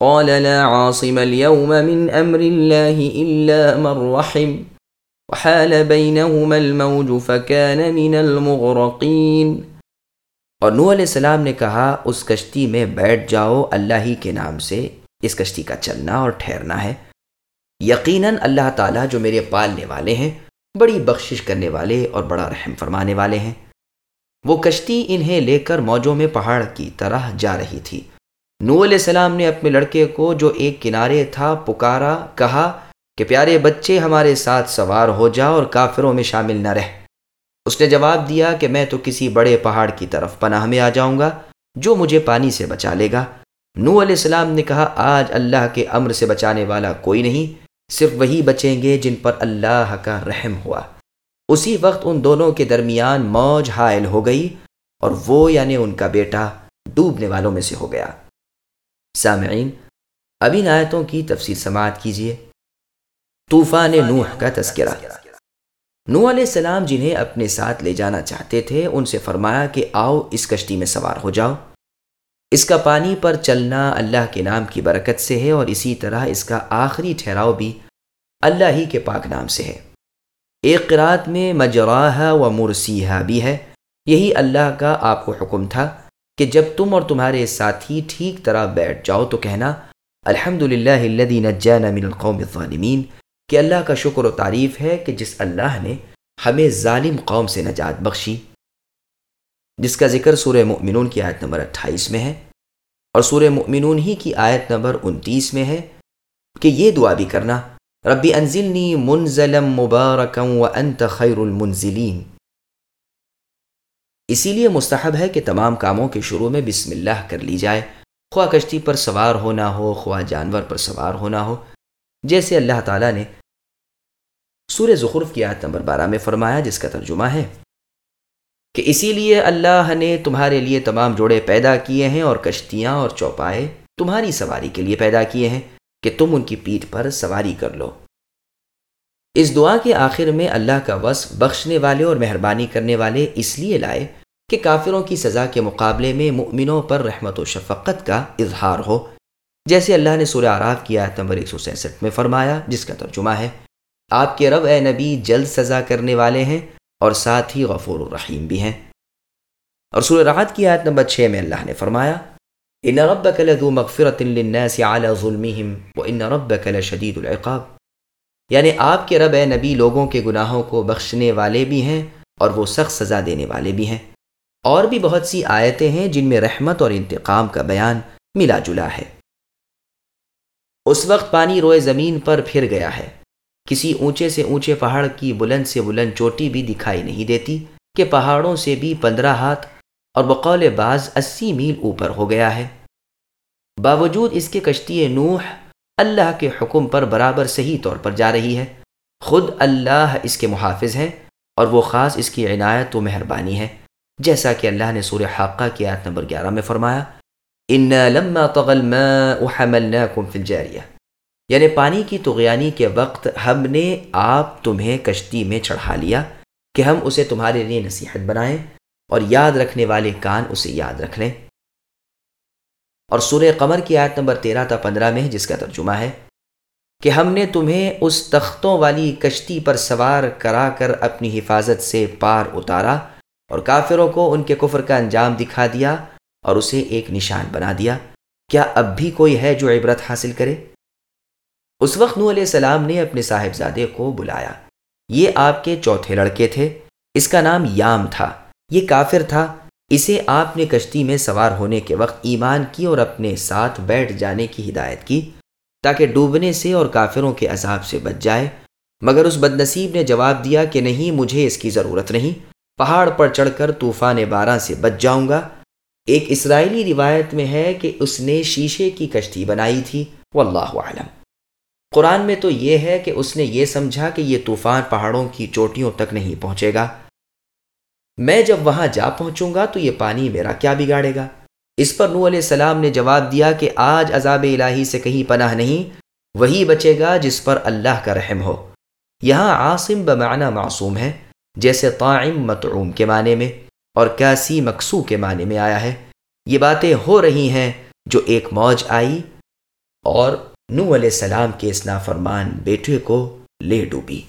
قال لا عاصم اليوم من أمر الله إلا من رحم. وحال بينهما الموج فكان من المغرقين. اور نوح علیہ السلام نے کہا، اس کشتی میں بیٹھ جاؤ، اللہ ہی کے نام سے اس کشتی کا چلنا اور ٹھہرنا ہے۔ یقیناً اللہ تعالیٰ جو میرے پالنے والے ہیں، بڑی بخشش کرنے والے اور بڑا رحم فرمانے والے ہیں۔ وہ کشتی انہیں لے کر موجوں میں پہاڑ کی طرح جا رہی تھی۔ نو علیہ السلام نے اپنے لڑکے کو جو ایک کنارے تھا پکارا، کہا کہ پیارے بچے، ہمارے ساتھ سوار ہو جا اور کافروں میں شامل نہ رہ۔ اس نے جواب دیا کہ میں تو کسی بڑے پہاڑ کی طرف پناہ میں آ جاؤں گا، جو مجھے پانی سے بچا لے گا۔ نو علیہ السلام نے کہا، آج اللہ کے امر سے بچانے والا کوئی نہیں، صرف وہی بچیں گے جن پر اللہ کا رحم ہوا۔ اسی وقت ان دونوں کے درمیان موج حائل ہو گئی اور وہ یعنی ان کا بیٹا ڈوبنے والوں میں سے ہو گیا۔ سامعین اب ان آیتوں کی تفصیل سماعت کیجیے طوفان نوح کا تذکرہ۔ نوح علیہ السلام جنہیں اپنے ساتھ لے جانا چاہتے تھے، ان سے فرمایا کہ آؤ اس کشتی میں سوار ہو جاؤ۔ اس کا پانی پر چلنا اللہ کے نام کی برکت سے ہے اور اسی طرح اس کا آخری ٹھہراؤ بھی اللہ ہی کے پاک نام سے ہے۔ ایک قرآت میں مجراہ و مرسیحہ بھی ہے، یہی اللہ کا آپ کو حکم تھا۔ کہ جب تم اور تمہارے ساتھی ٹھیک طرح بیٹھ جاؤ تو کہنا الحمد للہ من القوم الظالمین کہ اللہ کا شکر و تعریف ہے کہ جس اللہ نے ہمیں ظالم قوم سے نجات بخشی۔ جس کا ذکر سورہ مؤمنون کی آیت نمبر اٹھائیس میں ہے۔ اور سورہ مؤمنون ہی کی آیت نمبر انتیس میں ہے کہ یہ دعا بھی کرنا، ربی انزلنی منزلم مبارکم و انت خیر المنزلین اسی لیے مستحب ہے کہ تمام کاموں کے شروع میں بسم اللہ کر لی جائے۔ خواہ کشتی پر سوار ہونا ہو، خواہ جانور پر سوار ہونا ہو۔ جیسے اللہ تعالیٰ نے سورہ زخرف کی آیت نمبر بارہ میں فرمایا، جس کا ترجمہ ہے کہ اسی لیے اللہ نے تمہارے لیے تمام جوڑے پیدا کیے ہیں اور کشتیاں اور چوپائے تمہاری سواری کے لیے پیدا کیے ہیں کہ تم ان کی پیٹھ پر سواری کر لو۔ اس دعا کے آخر میں اللہ کا وصف بخشنے والے اور مہربانی کرنے والے اس لیے لائے کہ کافروں کی سزا کے مقابلے میں مؤمنوں پر رحمت و شفقت کا اظہار ہو۔ جیسے اللہ نے سورہ آراف کی آیت نمبر 167 میں فرمایا، جس کا ترجمہ ہے، آپ کے رب اے نبی جلد سزا کرنے والے ہیں اور ساتھ ہی غفور الرحیم بھی ہیں۔ اور سورہ راحت کی آیت نمبر 6 میں اللہ نے فرمایا، ان ربک لذو مغفرت للناس علی ظلمهم وان ربک لشدید العقاب یعنی آپ کے رب اے نبی لوگوں کے گناہوں کو بخشنے والے بھی ہیں اور وہ سخت سزا دینے والے بھی ہیں۔ اور بھی بہت سی آیتیں ہیں جن میں رحمت اور انتقام کا بیان ملا جلا ہے۔ اس وقت پانی روئے زمین پر پھر گیا ہے۔ کسی اونچے سے اونچے پہاڑ کی بلند سے بلند چوٹی بھی دکھائی نہیں دیتی کہ پہاڑوں سے بھی پندرہ ہاتھ اور بقول بعض اسی میل اوپر ہو گیا ہے۔ باوجود اس کے کشتی نوح اللہ کے حکم پر برابر صحیح طور پر جا رہی ہے۔ خود اللہ اس کے محافظ ہیں اور وہ خاص اس کی عنایت و مہربانی ہے۔ جیسا کہ اللہ نے سورہ حاقہ کی آیت نمبر گیارہ میں فرمایا ان لما طغى الماء حملناكم في یعنی پانی کی تغیانی کے وقت ہم نے آپ تمہیں کشتی میں چڑھا لیا کہ ہم اسے تمہارے لیے نصیحت بنائیں اور یاد رکھنے والے کان اسے یاد رکھ لیں۔ اور سورہ قمر کی آیت نمبر تیرہ تا پندرہ میں جس کا ترجمہ ہے، کہ ہم نے تمہیں اس تختوں والی کشتی پر سوار کرا کر اپنی حفاظت سے پار اتارا اور کافروں کو ان کے کفر کا انجام دکھا دیا اور اسے ایک نشان بنا دیا۔ کیا اب بھی کوئی ہے جو عبرت حاصل کرے؟ اس وقت نو علیہ السلام نے اپنے صاحبزادے کو بلایا۔ یہ آپ کے چوتھے لڑکے تھے۔ اس کا نام یام تھا۔ یہ کافر تھا۔ اسے آپ نے کشتی میں سوار ہونے کے وقت ایمان کی اور اپنے ساتھ بیٹھ جانے کی ہدایت کی تاکہ ڈوبنے سے اور کافروں کے عذاب سے بچ جائے۔ مگر اس بد نصیب نے جواب دیا کہ نہیں، مجھے اس کی ضرورت نہیں۔ پہاڑ پر چڑھ کر طوفان بارہ سے بچ جاؤں گا۔ ایک اسرائیلی روایت میں ہے کہ اس نے شیشے کی کشتی بنائی تھی۔ واللہ عالم قرآن میں تو یہ ہے کہ اس نے یہ سمجھا کہ یہ طوفان پہاڑوں کی چوٹیوں تک نہیں پہنچے گا۔ میں جب وہاں جا پہنچوں گا تو یہ پانی میرا کیا بگاڑے گا؟ اس پر نو علیہ السلام نے جواب دیا کہ آج عذاب الہی سے کہیں پناہ نہیں، وہی بچے گا جس پر اللہ کا رحم ہو۔ یہاں عاصم بمعنی معصوم ہے۔ جیسے طاعم متعوم کے معنی میں اور کاسی مقصو کے معنی میں آیا ہے، یہ باتیں ہو رہی ہیں جو ایک موج آئی اور نو علیہ السلام کے اس نافرمان بیٹے کو لے ڈوبی۔